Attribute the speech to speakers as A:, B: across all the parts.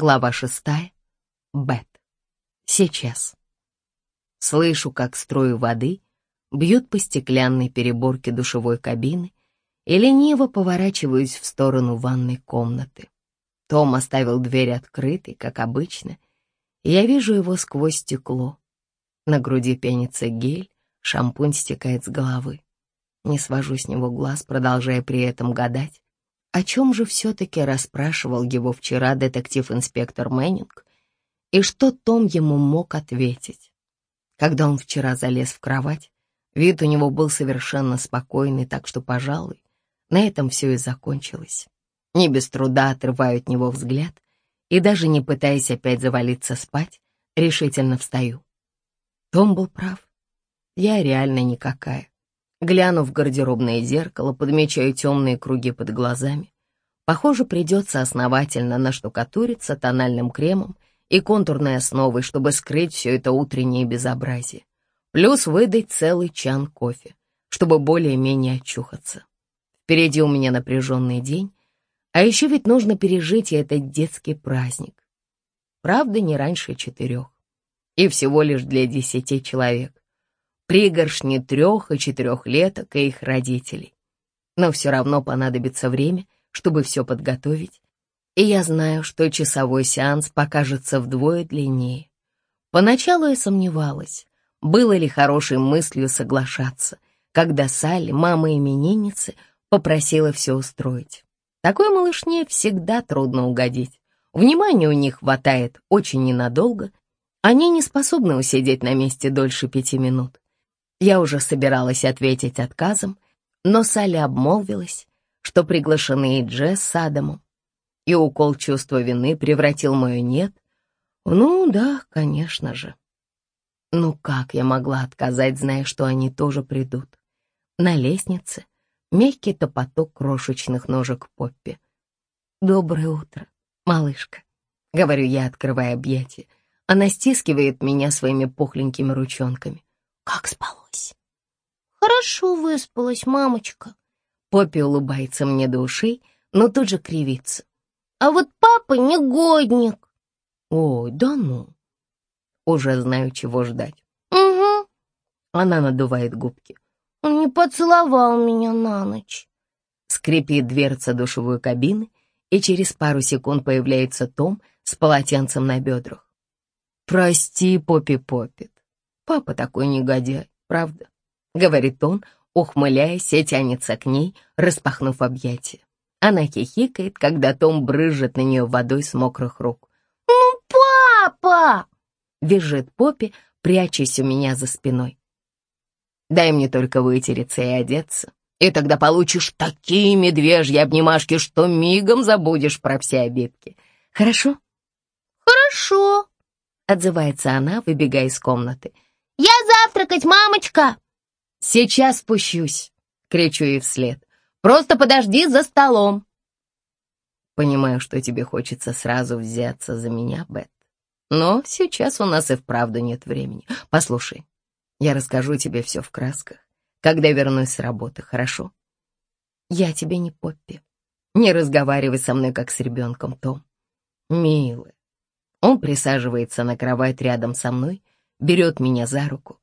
A: Глава шестая. Бет. Сейчас. Слышу, как струи воды бьют по стеклянной переборке душевой кабины и лениво поворачиваюсь в сторону ванной комнаты. Том оставил дверь открытой, как обычно, и я вижу его сквозь стекло. На груди пенится гель, шампунь стекает с головы. Не свожу с него глаз, продолжая при этом гадать, о чем же все-таки расспрашивал его вчера детектив-инспектор Мэннинг, и что Том ему мог ответить. Когда он вчера залез в кровать, вид у него был совершенно спокойный, так что, пожалуй, на этом все и закончилось. Не без труда отрываю от него взгляд и даже не пытаясь опять завалиться спать, решительно встаю. Том был прав. Я реально никакая. Глянув в гардеробное зеркало, подмечаю темные круги под глазами. Похоже, придется основательно наштукатуриться тональным кремом и контурной основой, чтобы скрыть все это утреннее безобразие. Плюс выдать целый чан кофе, чтобы более-менее очухаться. Впереди у меня напряженный день, а еще ведь нужно пережить и этот детский праздник. Правда, не раньше четырех. И всего лишь для десяти человек. Пригоршни трех и четырехлеток и их родителей. Но все равно понадобится время, чтобы все подготовить, и я знаю, что часовой сеанс покажется вдвое длиннее. Поначалу я сомневалась, было ли хорошей мыслью соглашаться, когда Салли, мама именинницы, попросила все устроить. Такой малышне всегда трудно угодить. Внимания у них хватает очень ненадолго, они не способны усидеть на месте дольше пяти минут. Я уже собиралась ответить отказом, но Салли обмолвилась, что приглашены и Джесс с Адамом, и укол чувства вины превратил мое «нет» ну да, конечно же. Ну как я могла отказать, зная, что они тоже придут? На лестнице мягкий топоток крошечных ножек Поппи. «Доброе утро, малышка», — говорю я, открывая объятия. Она стискивает меня своими пухленькими ручонками. «Как спалось?»
B: «Хорошо выспалась, мамочка».
A: Поппи улыбается мне до ушей, но тут же кривится.
B: А вот папа негодник.
A: Ой, да ну. Уже знаю, чего ждать.
B: Угу.
A: Она надувает губки.
B: Он не поцеловал меня на ночь.
A: Скрипит дверца душевой кабины, и через пару секунд появляется Том с полотенцем на бедрах. «Прости, Поппи Поппит. Папа такой негодяй, правда?» — говорит он, ухмыляясь и тянется к ней, распахнув объятия. Она хихикает, когда Том брызжет на нее водой с мокрых рук.
B: «Ну, папа!»
A: — визжит Поппи, прячась у меня за спиной. «Дай мне только вытереться и одеться, и тогда получишь такие медвежьи обнимашки, что мигом забудешь про все обидки. Хорошо?»
B: «Хорошо», —
A: отзывается она, выбегая из комнаты.
B: «Я завтракать, мамочка!»
A: «Сейчас спущусь!» — кричу ей вслед. Просто подожди за столом. Понимаю, что тебе хочется сразу взяться за меня, Бет. Но сейчас у нас и вправду нет времени. Послушай, я расскажу тебе все в красках, когда вернусь с работы, хорошо? Я тебе не Поппи. Не разговаривай со мной, как с ребенком, Том. Милый. Он присаживается на кровать рядом со мной, берет меня за руку.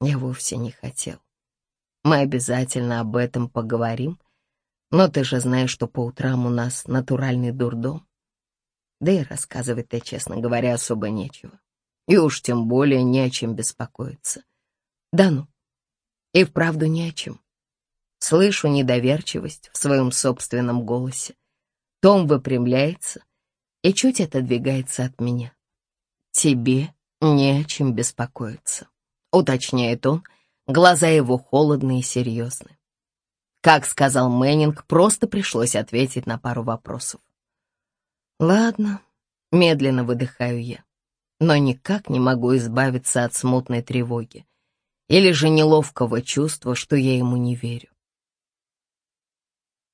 A: Я вовсе не хотел. Мы обязательно об этом поговорим, но ты же знаешь, что по утрам у нас натуральный дурдом. Да и рассказывать-то, честно говоря, особо нечего. И уж тем более не о чем беспокоиться. Да ну, и вправду не о чем. Слышу недоверчивость в своем собственном голосе. Том выпрямляется и чуть отодвигается от меня. Тебе не о чем беспокоиться, уточняет он, — Глаза его холодные и серьезны. Как сказал Мэннинг, просто пришлось ответить на пару вопросов. Ладно, медленно выдыхаю я, но никак не могу избавиться от смутной тревоги или же неловкого чувства, что я ему не верю.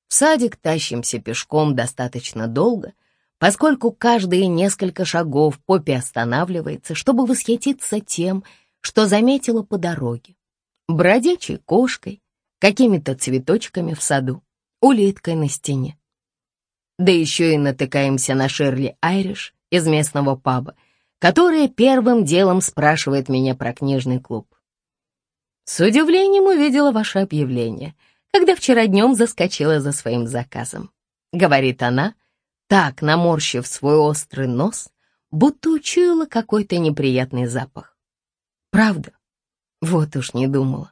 A: В садик тащимся пешком достаточно долго, поскольку каждые несколько шагов Поппи останавливается, чтобы восхититься тем, что заметила по дороге бродячей кошкой, какими-то цветочками в саду, улиткой на стене. Да еще и натыкаемся на Шерли Айриш из местного паба, которая первым делом спрашивает меня про книжный клуб. С удивлением увидела ваше объявление, когда вчера днем заскочила за своим заказом. Говорит она, так наморщив свой острый нос, будто учуяла какой-то неприятный запах. Правда? Вот уж не думала,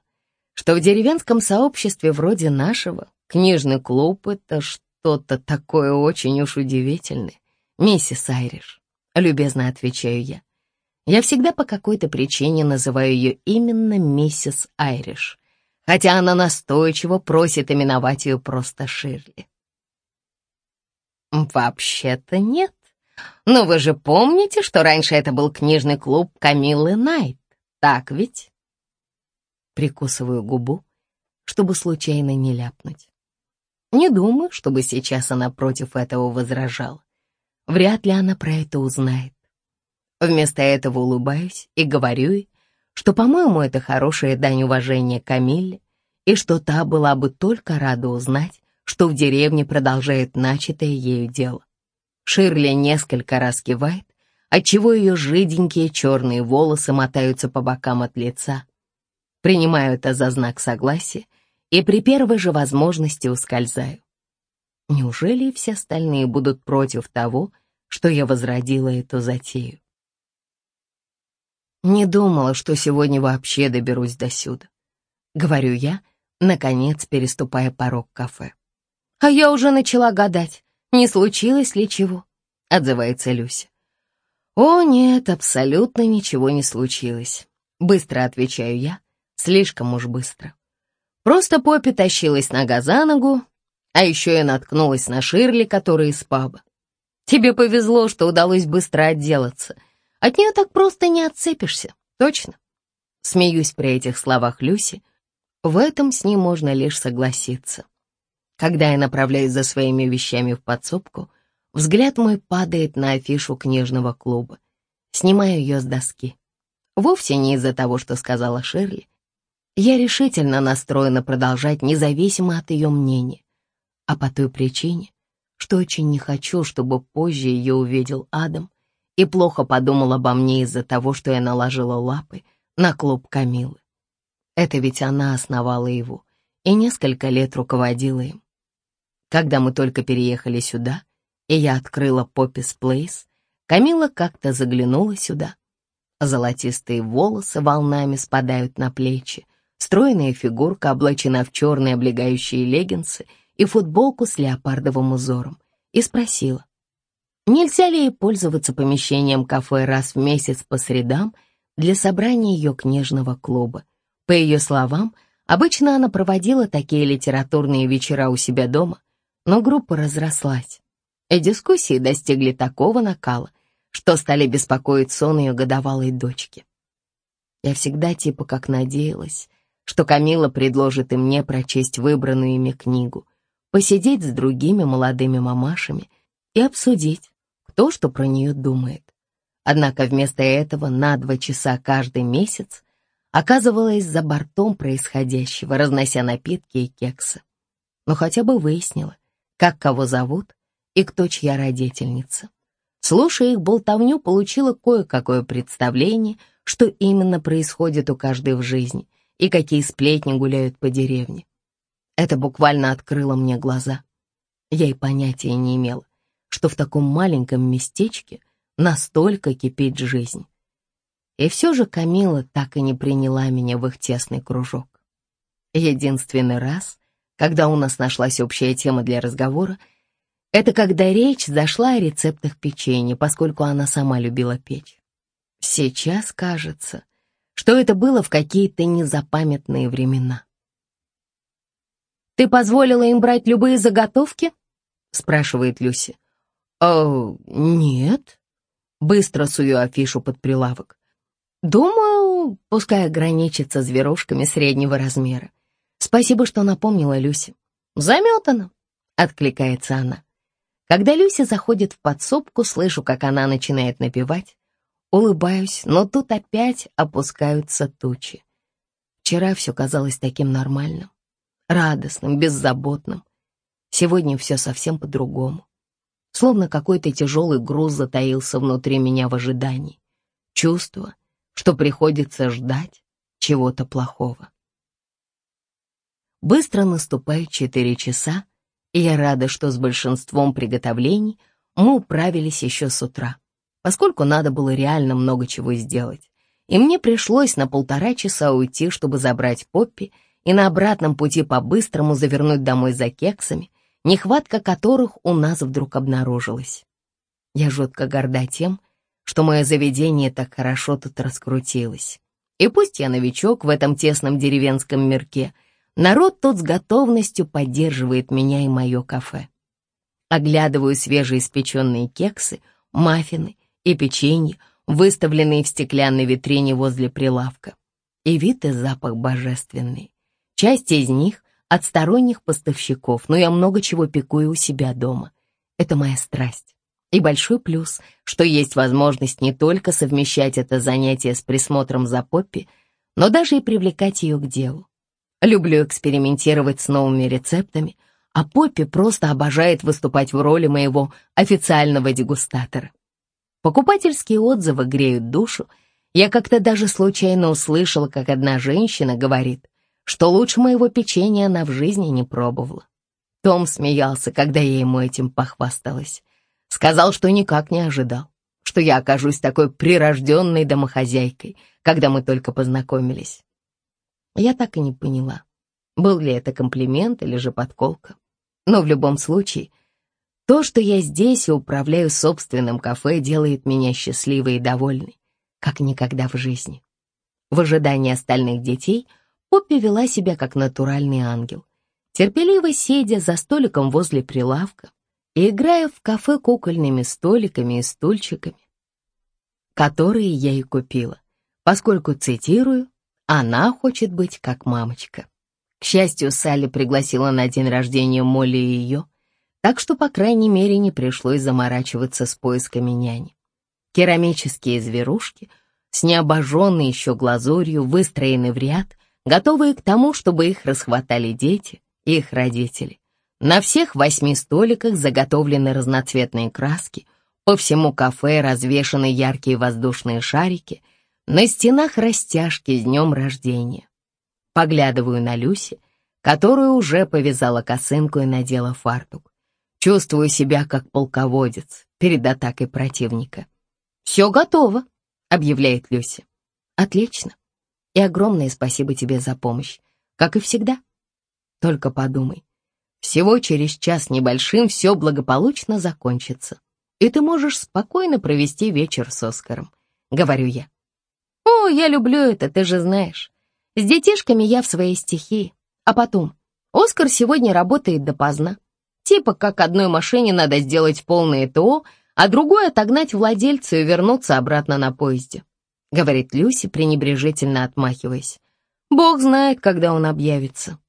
A: что в деревенском сообществе вроде нашего книжный клуб — это что-то такое очень уж удивительное. Миссис Айриш, любезно отвечаю я. Я всегда по какой-то причине называю ее именно миссис Айриш, хотя она настойчиво просит именовать ее просто Ширли. Вообще-то нет. Но вы же помните, что раньше это был книжный клуб Камиллы Найт, так ведь? Прикусываю губу, чтобы случайно не ляпнуть. Не думаю, чтобы сейчас она против этого возражала. Вряд ли она про это узнает. Вместо этого улыбаюсь и говорю ей, что, по-моему, это хорошая дань уважения Камилле, и что та была бы только рада узнать, что в деревне продолжает начатое ею дело. Ширли несколько раз кивает, отчего ее жиденькие черные волосы мотаются по бокам от лица. Принимаю это за знак согласия и при первой же возможности ускользаю. Неужели все остальные будут против того, что я возродила эту затею? Не думала, что сегодня вообще доберусь до сюда. Говорю я, наконец переступая порог кафе. А я уже начала гадать, не случилось ли чего, отзывается Люся. О нет, абсолютно ничего не случилось. Быстро отвечаю я, слишком уж быстро. Просто Поппи тащилась нога за ногу, а еще я наткнулась на Ширли, которая из паба. Тебе повезло, что удалось быстро отделаться — от нее так просто не отцепишься, точно. Смеюсь при этих словах Люси. В этом с ней можно лишь согласиться. Когда я направляюсь за своими вещами в подсобку, взгляд мой падает на афишу книжного клуба. Снимаю ее с доски. Вовсе не из-за того, что сказала Ширли. Я решительно настроена продолжать независимо от ее мнения, а по той причине, что очень не хочу, чтобы позже ее увидел Адам и плохо подумал обо мне из-за того, что я наложила лапы на клуб Камилы. Это ведь она основала его и несколько лет руководила им. Когда мы только переехали сюда, и я открыла Поппис Плейс, Камила как-то заглянула сюда. Золотистые волосы волнами спадают на плечи, стройная фигурка облачена в черные облегающие леггинсы и футболку с леопардовым узором, и спросила, Нельзя ли ей пользоваться помещением кафе раз в месяц по средам для собрания ее книжного клуба? По ее словам, обычно она проводила такие литературные вечера у себя дома, но группа разрослась, и дискуссии достигли такого накала, что стали беспокоить сон ее годовалой дочки. Я всегда типа как надеялась, что Камила предложит и мне прочесть выбранную ими книгу, посидеть с другими молодыми мамашами и обсудить, то, что про нее думает. Однако вместо этого на два часа каждый месяц оказывалась за бортом происходящего, разнося напитки и кексы. Но хотя бы выяснила, как кого зовут и кто чья родительница. Слушая их болтовню, получила кое-какое представление, что именно происходит у каждой в жизни и какие сплетни гуляют по деревне. Это буквально открыло мне глаза. Я и понятия не имела, что в таком маленьком местечке настолько кипит жизнь. И все же Камила так и не приняла меня в их тесный кружок. Единственный раз, когда у нас нашлась общая тема для разговора, это когда речь зашла о рецептах печенья, поскольку она сама любила печь. Сейчас кажется, что это было в какие-то незапамятные времена. «Ты позволила им брать любые заготовки?» — спрашивает Люси. «О, нет». Быстро сую афишу под прилавок. «Думаю, пускай ограничится зверушками среднего размера. Спасибо, что напомнила Люси. Заметана», — откликается она. Когда Люся заходит в подсобку, слышу, как она начинает напевать. Улыбаюсь, но тут опять опускаются тучи. Вчера все казалось таким нормальным, радостным, беззаботным. Сегодня все совсем по-другому. словно какой-то тяжелый груз затаился внутри меня в ожидании. Чувство, что приходится ждать чего-то плохого. Быстро наступает четыре часа, и я рада, что с большинством приготовлений мы управились еще с утра, поскольку надо было реально много чего сделать. И мне пришлось на полтора часа уйти, чтобы забрать Поппи, и на обратном пути по-быстрому завернуть домой за кексами, нехватка которых у нас вдруг обнаружилась. Я жутко горда тем, что мое заведение так хорошо тут раскрутилось. И пусть я новичок в этом тесном деревенском мирке, народ тут с готовностью поддерживает меня и мое кафе. Оглядываю свежеиспеченные кексы, маффины и печенье, выставленные в стеклянной витрине возле прилавка. И вид и запах божественный. Часть из них от сторонних поставщиков, но я много чего пекую у себя дома. Это моя страсть. И большой плюс, что есть возможность не только совмещать это занятие с присмотром за Поппи, но даже и привлекать ее к делу. Люблю экспериментировать с новыми рецептами, а Поппи просто обожает выступать в роли моего официального дегустатора. Покупательские отзывы греют душу. Я как-то даже случайно услышала, как одна женщина говорит, что лучше моего печенья она в жизни не пробовала. Том смеялся, когда я ему этим похвасталась. Сказал, что никак не ожидал, что я окажусь такой прирожденной домохозяйкой, когда мы только познакомились. Я так и не поняла, был ли это комплимент или же подколка. Но в любом случае, то, что я здесь и управляю собственным кафе, делает меня счастливой и довольной, как никогда в жизни. В ожидании остальных детей — Поппи вела себя как натуральный ангел, терпеливо сидя за столиком возле прилавка и играя в кафе кукольными столиками и стульчиками, которые я и купила, поскольку, цитирую, «она хочет быть как мамочка». К счастью, Салли пригласила на день рождения Молли и ее, так что, по крайней мере, не пришлось заморачиваться с поисками няни. Керамические зверушки с необожженной еще глазурью выстроены в ряд, готовые к тому, чтобы их расхватали дети и их родители. На всех восьми столиках заготовлены разноцветные краски, по всему кафе развешаны яркие воздушные шарики, на стенах растяжки с днем рождения. Поглядываю на Люси, которая уже повязала косынку и надела фартук. Чувствую себя как полководец перед атакой противника. «Все готово», — объявляет Люси. «Отлично. И огромное спасибо тебе за помощь, как и всегда. Только подумай, всего через час небольшим все благополучно закончится, и ты можешь спокойно провести вечер с Оскаром, говорю я. О, я люблю это, ты же знаешь. С детишками я в своей стихии. А потом, Оскар сегодня работает допоздна. Типа как одной машине надо сделать полное ТО, а другой отогнать владельцу и вернуться обратно на поезде говорит Люси, пренебрежительно отмахиваясь. Бог знает, когда он объявится.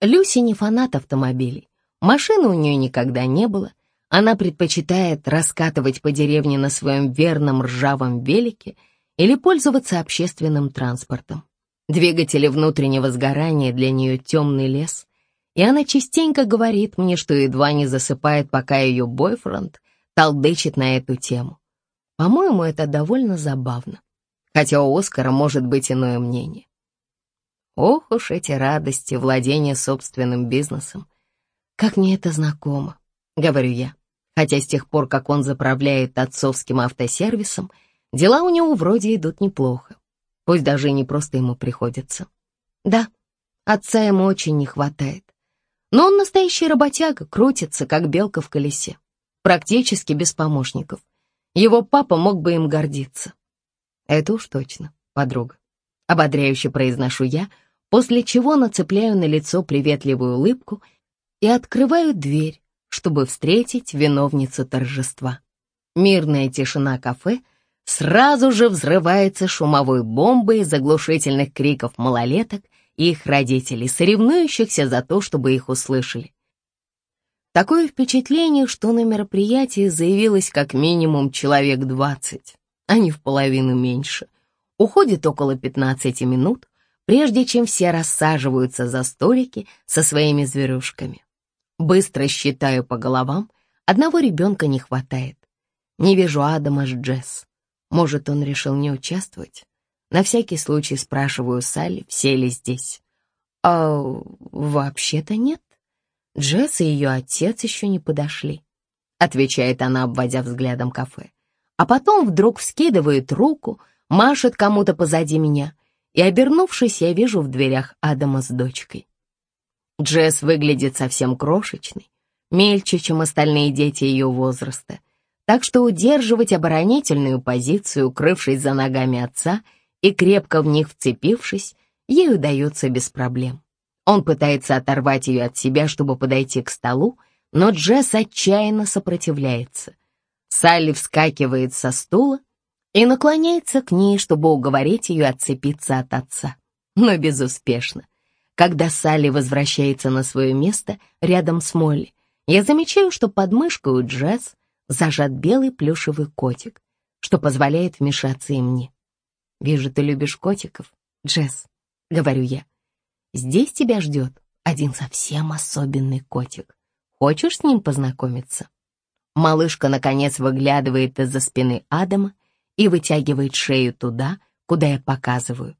A: Люси не фанат автомобилей. Машины у нее никогда не было. Она предпочитает раскатывать по деревне на своем верном ржавом велике или пользоваться общественным транспортом. Двигатели внутреннего сгорания для нее темный лес, и она частенько говорит мне, что едва не засыпает, пока ее бойфренд толдычит на эту тему. По-моему, это довольно забавно хотя у Оскара может быть иное мнение. Ох уж эти радости владения собственным бизнесом. Как мне это знакомо, говорю я, хотя с тех пор, как он заправляет отцовским автосервисом, дела у него вроде идут неплохо, пусть даже и не просто ему приходится. Да, отца ему очень не хватает. Но он настоящий работяга, крутится, как белка в колесе, практически без помощников. Его папа мог бы им гордиться. Это уж точно, подруга. Ободряюще произношу я, после чего нацепляю на лицо приветливую улыбку и открываю дверь, чтобы встретить виновницу торжества. Мирная тишина кафе сразу же взрывается шумовой бомбой из заглушительных криков малолеток и их родителей, соревнующихся за то, чтобы их услышали. Такое впечатление, что на мероприятии заявилось как минимум человек двадцать а не в половину меньше. Уходит около 15 минут, прежде чем все рассаживаются за столики со своими зверюшками. Быстро считаю по головам, Одного ребенка не хватает. Не вижу Адама с Джесс. Может, он решил не участвовать? На всякий случай спрашиваю Салли, все ли здесь. А вообще-то нет. Джесс и ее отец еще не подошли, отвечает она, обводя взглядом кафе. А потом вдруг вскидывает руку, машет кому-то позади меня, и, обернувшись, я вижу в дверях Адама с дочкой. Джесс выглядит совсем крошечной, мельче, чем остальные дети ее возраста, так что удерживать оборонительную позицию, укрывшись за ногами отца и крепко в них вцепившись, ей удается без проблем. Он пытается оторвать ее от себя, чтобы подойти к столу, но Джесс отчаянно сопротивляется. Салли вскакивает со стула и наклоняется к ней, чтобы уговорить ее отцепиться от отца, но безуспешно. Когда Салли возвращается на свое место рядом с Молли, я замечаю, что под мышкой у Джесс зажат белый плюшевый котик, что позволяет вмешаться и мне. «Вижу, ты любишь котиков, Джесс», — говорю я. «Здесь тебя ждет один совсем особенный котик. Хочешь с ним познакомиться?» Малышка, наконец, выглядывает из-за спины Адама и вытягивает шею туда, куда я показываю.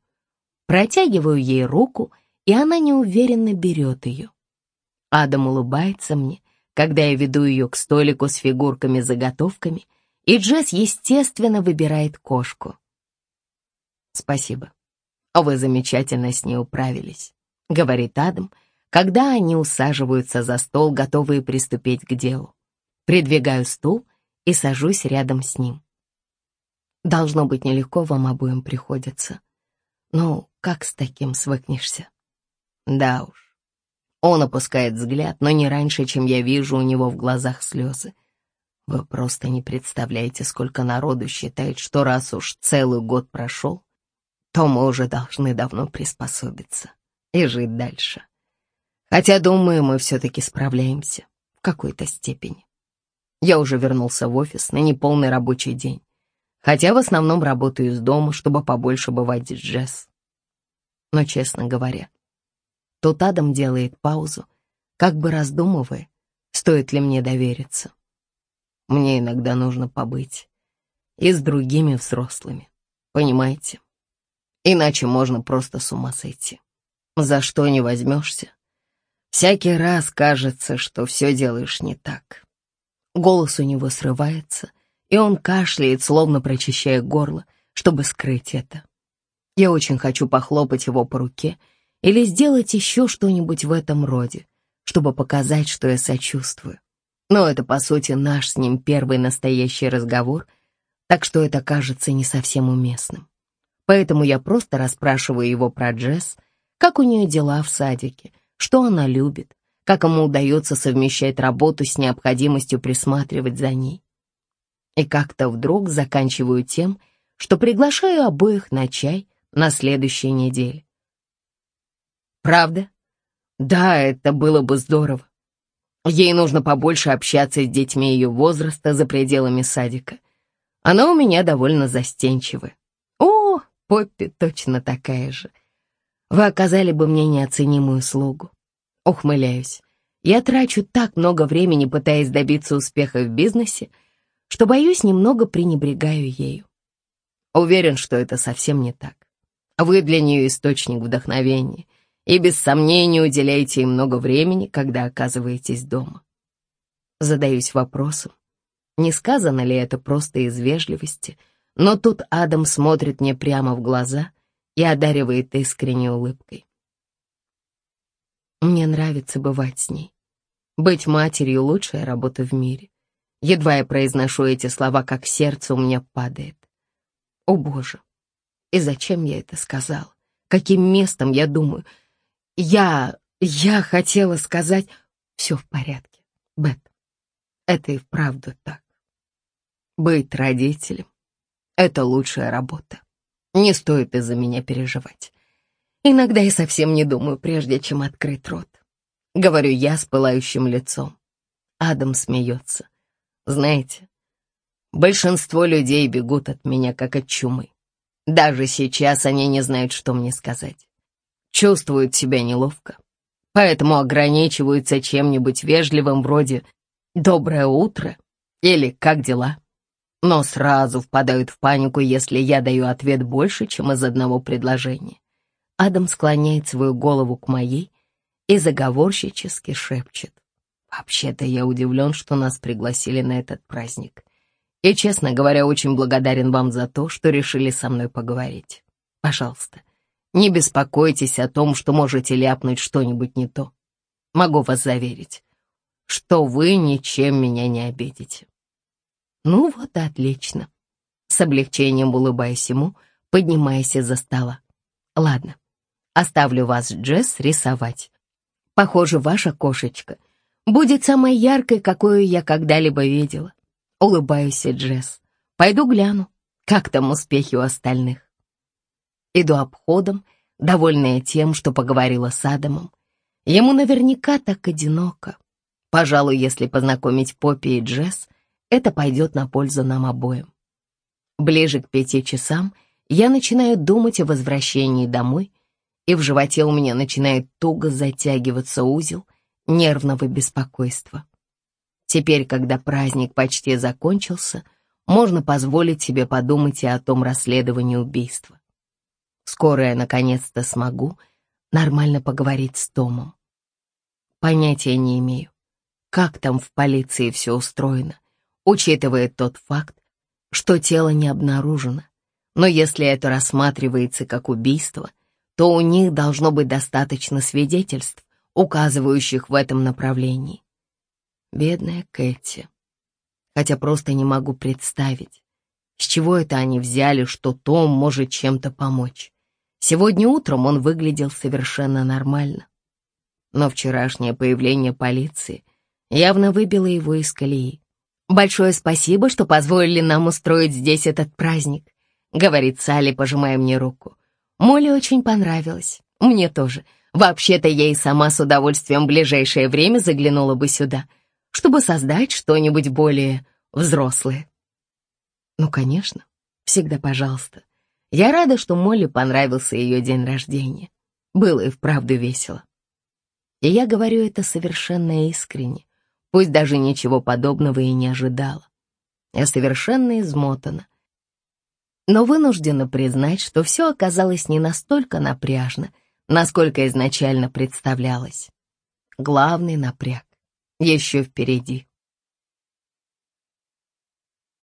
A: Протягиваю ей руку, и она неуверенно берет ее. Адам улыбается мне, когда я веду ее к столику с фигурками-заготовками, и Джесс, естественно, выбирает кошку. «Спасибо. Вы замечательно с ней управились», — говорит Адам, когда они усаживаются за стол, готовые приступить к делу. Придвигаю стул и сажусь рядом с ним. Должно быть, нелегко вам обоим приходится. Ну, как с таким свыкнешься? Да уж. Он опускает взгляд, но не раньше, чем я вижу у него в глазах слезы. Вы просто не представляете, сколько народу считает, что раз уж целый год прошел, то мы уже должны давно приспособиться и жить дальше. Хотя, думаю, мы все-таки справляемся в какой-то степени. Я уже вернулся в офис на неполный рабочий день, хотя в основном работаю из дома, чтобы побольше бывать с Джесс. Но, честно говоря, Тут Адам делает паузу, как бы раздумывая, стоит ли мне довериться. Мне иногда нужно побыть и с другими взрослыми, понимаете? Иначе можно просто с ума сойти. За что не возьмешься? Всякий раз кажется, что все делаешь не так. Голос у него срывается, и он кашляет, словно прочищая горло, чтобы скрыть это. Я очень хочу похлопать его по руке или сделать еще что-нибудь в этом роде, чтобы показать, что я сочувствую. Но это, по сути, наш с ним первый настоящий разговор, так что это кажется не совсем уместным. Поэтому я просто расспрашиваю его про Джесс, как у нее дела в садике, что она любит, как ему удается совмещать работу с необходимостью присматривать за ней. И как-то вдруг заканчиваю тем, что приглашаю обоих на чай на следующей неделе. Правда? Да, это было бы здорово. Ей нужно побольше общаться с детьми ее возраста за пределами садика. Она у меня довольно застенчивая. О, Поппи точно такая же. Вы оказали бы мне неоценимую услугу. Ухмыляюсь. Я трачу так много времени, пытаясь добиться успеха в бизнесе, что, боюсь, немного пренебрегаю ею. Уверен, что это совсем не так. Вы для нее источник вдохновения, и без сомнения уделяете им много времени, когда оказываетесь дома. Задаюсь вопросом, не сказано ли это просто из вежливости, но тут Адам смотрит мне прямо в глаза и одаривает искренней улыбкой. Мне нравится бывать с ней. Быть матерью — лучшая работа в мире. Едва я произношу эти слова, как сердце у меня падает. О, Боже! И зачем я это сказала? Каким местом я думаю? Я... я хотела сказать... Все в порядке, Бет. Это и вправду так. Быть родителем — это лучшая работа. Не стоит из-за меня переживать. Иногда я совсем не думаю, прежде чем открыть рот. Говорю я с пылающим лицом. Адам смеется. Знаете, большинство людей бегут от меня, как от чумы. Даже сейчас они не знают, что мне сказать чувствуют себя неловко, поэтому ограничиваются чем-нибудь вежливым вроде «Доброе утро» или «Как дела?» но сразу впадают в панику, если я даю ответ больше, чем из одного предложения. Адам склоняет свою голову к моей и заговорщически шепчет. Вообще-то я удивлен, что нас пригласили на этот праздник. И, честно говоря, очень благодарен вам за то, что решили со мной поговорить. Пожалуйста, не беспокойтесь о том, что можете ляпнуть что-нибудь не то. Могу вас заверить, что вы ничем меня не обидите. Ну вот отлично. С облегчением улыбаясь ему, поднимаясь из-за стола. Ладно, оставлю вас, Джесс, рисовать. Похоже, ваша кошечка будет самой яркой, какую я когда-либо видела. Улыбаюсь, Джесс. Пойду гляну, как там успехи у остальных. Иду обходом, довольная тем, что поговорила с Адамом. Ему наверняка так одиноко. Пожалуй, если познакомить Поппи и Джесс, это пойдет на пользу нам обоим. Ближе к пяти часам я начинаю думать о возвращении домой, и в животе у меня начинает туго затягиваться узел нервного беспокойства. Теперь, когда праздник почти закончился, можно позволить себе подумать и о том расследовании убийства. Скоро я наконец-то смогу нормально поговорить с Томом. Понятия не имею, как там в полиции все устроено, учитывая тот факт, что тело не обнаружено. Но если это рассматривается как убийство, то у них должно быть достаточно свидетельств, указывающих в этом направлении. Бедная Кэти. Хотя просто не могу представить, с чего это они взяли, что Том может чем-то помочь. Сегодня утром он выглядел совершенно нормально. Но вчерашнее появление полиции явно выбило его из колеи. «Большое спасибо, что позволили нам устроить здесь этот праздник», — говорит Салли, пожимая мне руку. «Молли очень понравилось. Мне тоже. Вообще-то я и сама с удовольствием в ближайшее время заглянула бы сюда, чтобы создать что-нибудь более взрослое». «Ну, конечно. Всегда пожалуйста. Я рада, что Молли понравился ее день рождения. Было и вправду весело. И я говорю это совершенно искренне пусть даже ничего подобного и не ожидала. Я совершенно измотана, но вынуждена признать, что все оказалось не настолько напряжно, насколько изначально представлялось. Главный напряг еще впереди.